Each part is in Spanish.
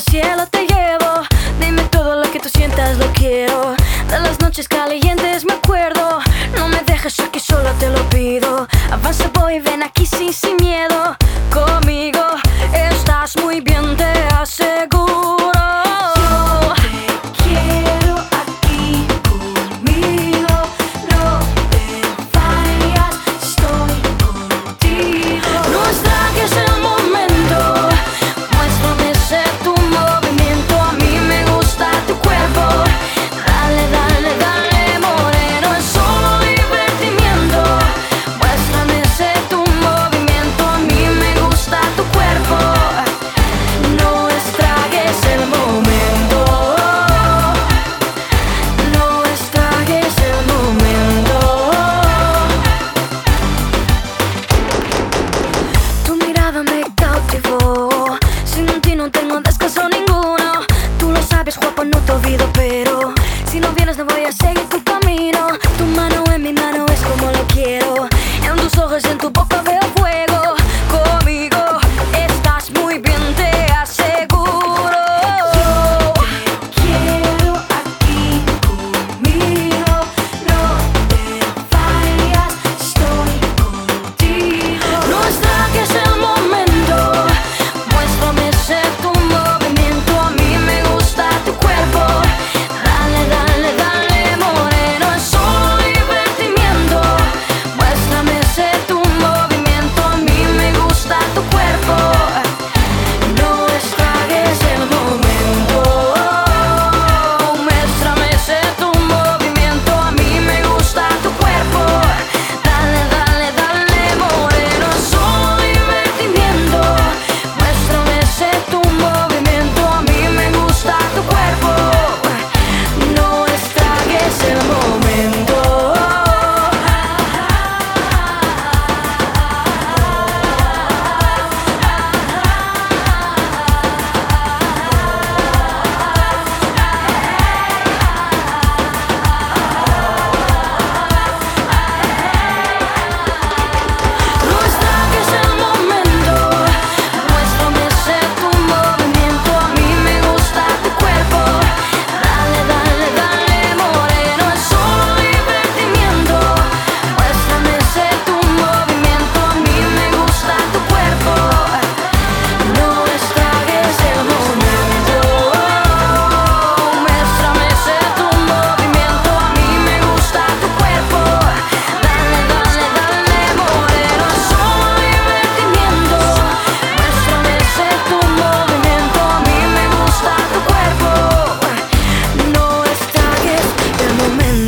cielo te llevo. Dime todo lo que tú sientas, lo quiero. De las noches calientes me acuerdo. No me dejes aquí, solo te lo pido. Avanza, voy, ven aquí sin, sin miedo. meninas não vou eu sei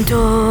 door.